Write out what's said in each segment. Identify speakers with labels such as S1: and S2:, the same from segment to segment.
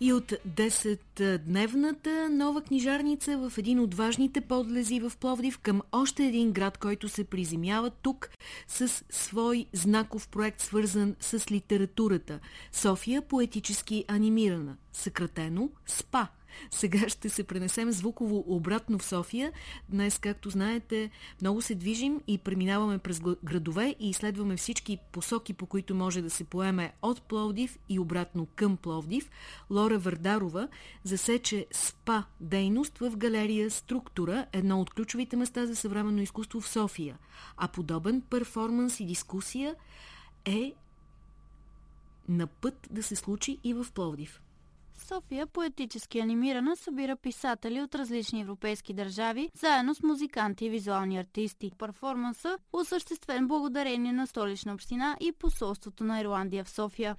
S1: И от 10-дневната нова книжарница в един от важните подлези в Пловдив към още един град, който се приземява тук с свой знаков проект, свързан с литературата. София поетически анимирана, съкратено СПА – сега ще се пренесем звуково обратно в София. Днес, както знаете, много се движим и преминаваме през градове и изследваме всички посоки, по които може да се поеме от Пловдив и обратно към Пловдив. Лора Вардарова засече СПА дейност в галерия Структура, едно от ключовите места за съвременно изкуство в София. А подобен перформанс и дискусия е на път да се случи и в Пловдив.
S2: София поетически анимирана събира писатели от различни европейски държави, заедно с музиканти и визуални артисти. Перформанса осъществен благодарение на столична община и посолството на Ирландия в София.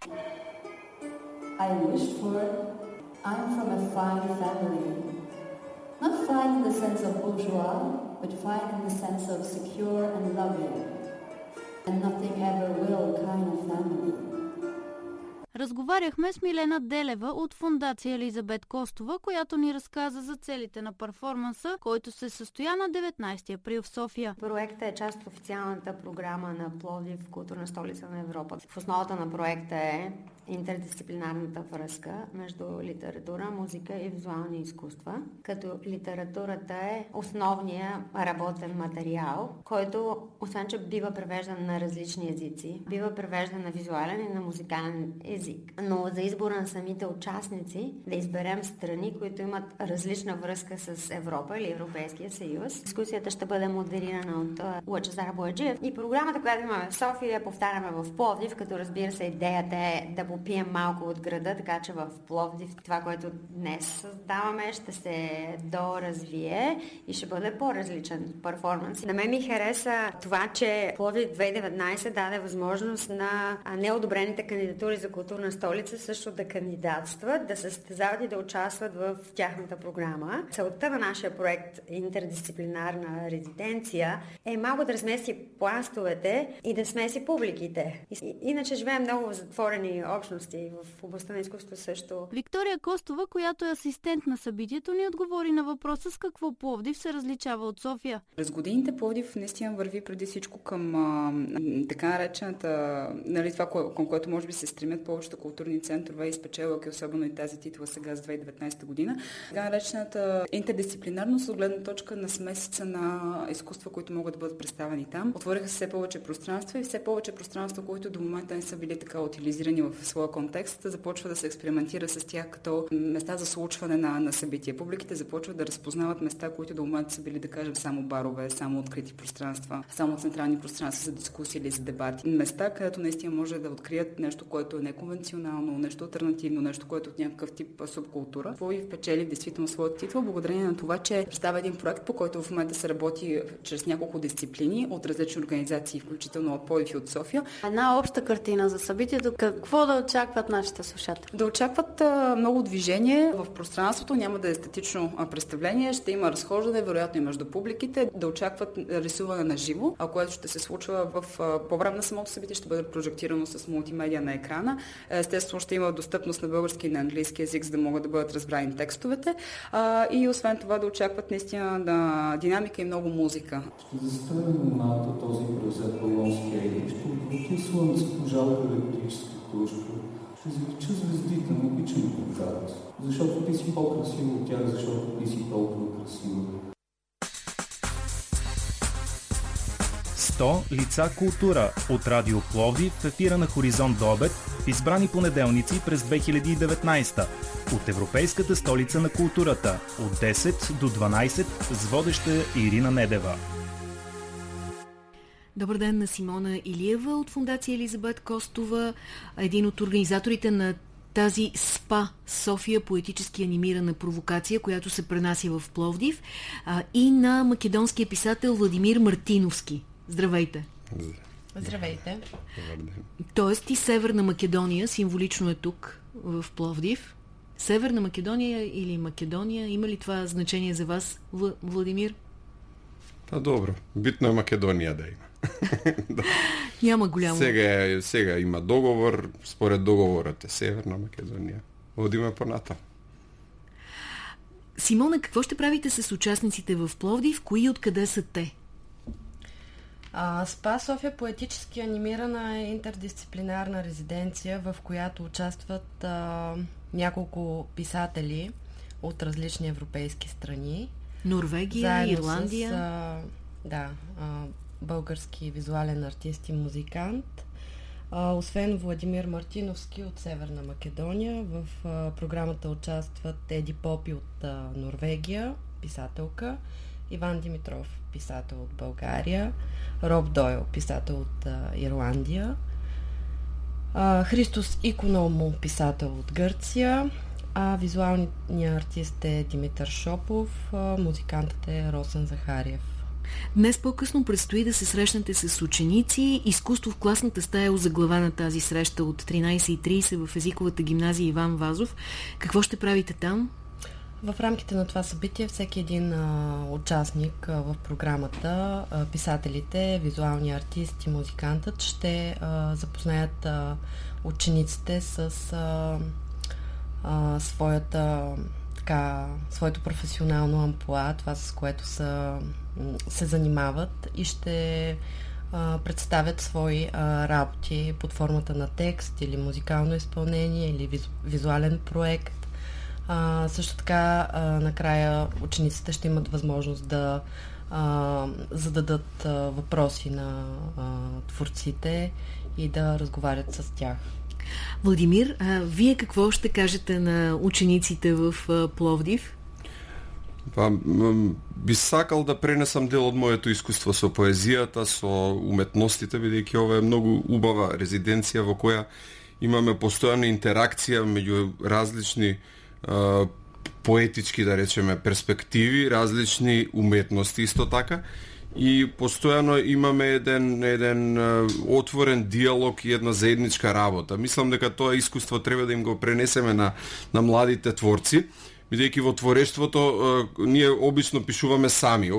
S2: I wish for I'm from a fine family. Not fine in the sense of bourgeois, but fine in the sense of secure and loving. And nothing ever will kind of family. Разговаряхме с Милена Делева от фундация Елизабет Костова, която ни разказа за целите на перформанса, който се състоя на 19 април в София.
S3: Проектът е част от официалната програма на Пловдив, културна столица на Европа. В основата на проекта е интердисциплинарната връзка между литература, музика и визуални изкуства, като литературата е основния работен материал, който, освен че бива превеждан на различни езици, бива превеждан на визуален и на музикален език. Но за избора на самите участници да изберем страни, които имат различна връзка с Европа или Европейския съюз. Дискусията ще бъде модерирана от Лъчезар Бояджиев и програмата, която имаме в София, повтаряме в Пловдив, като разбира се идеята е да попием малко от града, така че в Пловдив това, което днес създаваме, ще се доразвие и ще бъде по-различен перформанс. На мен ми хареса това, че Пловдив 2019 даде възможност на неодобрените кандидатури за културна столица също да кандидатстват, да се състезават и да участват в тяхната програма. Целта на нашия проект интердисциплинарна резиденция е малко да размести пластовете и да смеси публиките. Иначе живеем много в затворени общности в областта на изкуството също.
S2: Виктория Костова, която е асистент на събитието, ни отговори на въпроса с какво Пловдив се различава от София.
S4: През годините Пловдив наистина върви преди всичко към а, така наречената, нали, това, към което може би се стремят повечето културни центрове и спечелвайки особено и тази титла сега с 2019 година. Така наречената интердисциплинарност от гледна точка на смесица на изкуства, които могат да бъдат представени там. Отвориха се все повече пространства и все повече пространства, които до момента не са били така утилизирани в своя контекст, започва да се експериментира с тях като места за случване на, на събития. Публиките започват да разпознават места, които до момента са били, да кажем, само барове, само открити пространства, само централни пространства за дискусии или за дебати. Места, където наистина може да открият нещо, което е неконвенционално, нещо альтернативно, нещо, което е от някакъв тип субкултура. Твой впечели действително своят титул, благодарение на това, че представя един проект, по който в момента се работи чрез няколко дисциплини от различни организации, включително от Пловдив и от София.
S3: Една обща картина за събитието. Какво да очакват нашите слушатели?
S4: Да очакват а, много движение в пространството, няма да е статично представление, ще има разхождане, вероятно и между публиките, да очакват рисуване на живо, а което ще се случва в, по време на самото събитие, ще бъде прожектирано с мултимедия на екрана. Естествено ще има достъпност на български и на английски язик, за да могат да бъдат разбрани текстовете. А, и освен това да очакват наистина да, динамика и много музика.
S5: Ще заставим малко този превзет Балонския и ще обрати слънце по жалко електрическа кружка. Ще залича звездите, но обичам град. Защото ти си по-красива от тях, защото ти си толкова красива.
S6: 100 лица култура от Радио Пловди в ефира на Хоризонт до обед избрани понеделници през 2019 от Европейската столица на културата от 10 до 12 с водеща Ирина Недева.
S1: Добър ден на Симона Илиева от Фундация Елизабет Костова, един от организаторите на тази СПА София поетически анимирана провокация, която се пренася в Пловдив а, и на македонския писател Владимир Мартиновски. Здравейте!
S7: Здравейте!
S1: Тоест и Северна Македония символично е тук в Пловдив. Северна Македония или Македония, има ли това значение за вас, Владимир?
S8: Па добро, битно е Македонија да има.
S1: да. Няма голямо.
S8: Сега, сега има договор, според договорот е Северна Македонија. одиме поната.
S1: Симона, какво ще правите с участниците в Пловдив? Кои и откъде са те?
S7: А, СПА София поетически анимирана е интердисциплинарна резиденция, в която участват а, няколко писатели от различни европейски страни.
S1: Норвегия,
S7: Заедно
S1: Ирландия.
S7: С, а, да, а, български визуален артист и музикант. А, освен Владимир Мартиновски от Северна Македония, в а, програмата участват Еди Попи от а, Норвегия, писателка, Иван Димитров, писател от България, Роб Дойл, писател от а, Ирландия, а, Христос Икономо, писател от Гърция, а визуалният артист е Димитър Шопов, а, музикантът е Росен Захариев.
S1: Днес по-късно предстои да се срещнете с ученици. Изкуство в класната стая е озаглава на тази среща от 13.30 в езиковата гимназия Иван Вазов. Какво ще правите там?
S7: В рамките на това събитие всеки един а, участник а, в програмата, а, писателите, визуални артисти, музикантът ще а, запознаят а, учениците с а, а, своята така, своето професионално амплуа, това с което са, се занимават и ще а, представят свои а, работи под формата на текст или музикално изпълнение или визу, визуален проект. А, също така, а, накрая учениците ще имат възможност да а, зададат а, въпроси на а, творците и да разговарят с тях.
S1: Владимир, а вие какво ще кажете на учениците в а, Пловдив?
S8: Па, би сакал да пренесам дел од моето искуство со поезијата, со уметностите, бидејќи ова е многу убава резиденција во која имаме постојана интеракција меѓу различни а, поетички, да речеме, перспективи, различни уметности исто така и постојано имаме еден еден отворен диалог и една заедничка работа. Мислам дека тоа искуство треба да им го пренесеме на на младите творци бидејќи во творештвото ние обично пишуваме сами.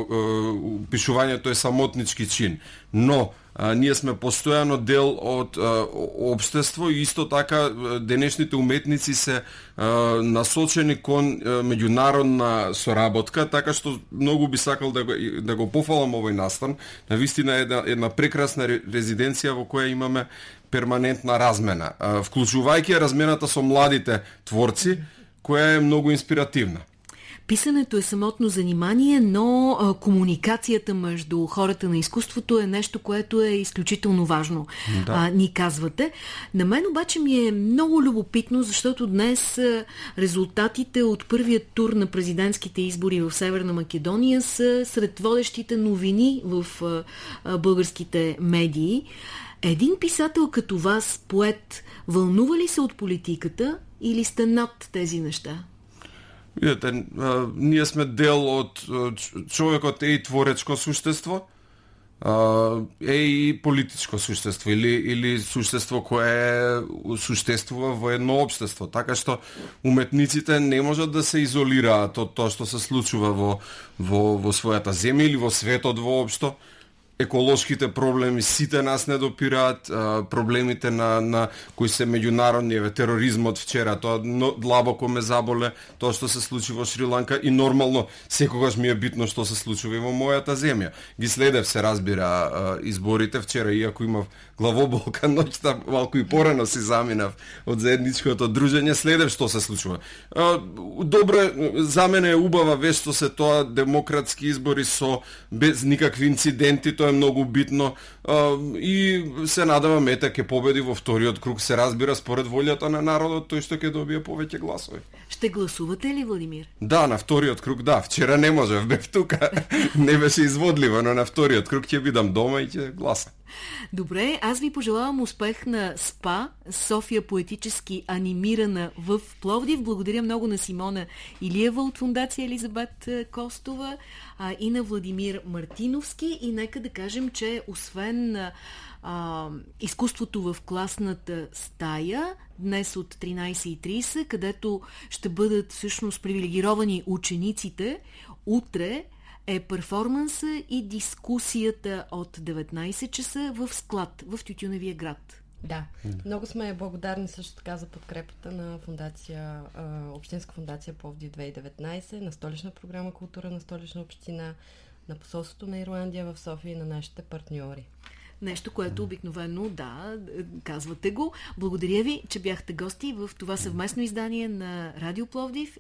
S8: Пишувањето е самотнички чин. Но а, ние сме постојано дел од а, обштество и исто така денешните уметници се а, насочени кон а, меѓународна соработка, така што многу би сакал да го, да го пофалам овој настан. На вистина е една, една прекрасна резиденција во која имаме перманентна размена. А, вклучувајќи размената со младите творци, која е многу инспиративна.
S1: Писането е самотно занимание, но а, комуникацията между хората на изкуството е нещо, което е изключително важно, да. а, ни казвате. На мен обаче ми е много любопитно, защото днес а, резултатите от първият тур на президентските избори в Северна Македония са сред водещите новини в а, а, българските медии. Един писател като вас, поет, вълнува ли се от политиката или сте над тези неща?
S8: Видете, а, ние сме дел од човекот е и творечко суштество, а, е и политичко суштество или или суштество кое суштествува во едно општество, така што уметниците не можат да се изолираат од тоа што се случува во во во својата земја или во светот воопшто еколошките проблеми сите нас не допираат, проблемите на, на кои се меѓународни, тероризмот вчера, тоа но, длабоко ме заболе, тоа што се случи во Шри-Ланка и нормално секогаш ми е битно што се случува и во мојата земја. Ги следев се разбира изборите вчера, иако имав главоболка ноќта, малку и порано си заминав од заедничкото дружење, следев што се случува. А, добро, за мене е убава вест се тоа демократски избори со без никакви инциденти, тоа е многу битно а, и се надавам ете ќе победи во вториот круг се разбира според волјата на народот тој што ќе добие повеќе гласови.
S1: Ще гласувате ли, Владимир?
S8: Да, на вториот круг да. Вчера не можев, бев тука. не беше изводливо, но на вториот круг ќе бидам дома и ќе гласам.
S1: Добре, аз ви пожелавам успех на СПА, София поетически анимирана в Пловдив. Благодаря много на Симона Илиева от фундация Елизабет Костова а, и на Владимир Мартиновски. И нека да кажем, че освен а, изкуството в класната стая, днес от 13.30, където ще бъдат всъщност привилегировани учениците, утре е перформанса и дискусията от 19 часа в склад в Тютюневия град.
S7: Да, много сме благодарни също така за подкрепата на фундация, Общинска фундация Повди 2019, на столична програма Култура на столична община, на посолството на Ирландия в София и на нашите партньори.
S1: Нещо, което обикновено, да, казвате го. Благодаря ви, че бяхте гости в това съвместно издание на Радио Пловдив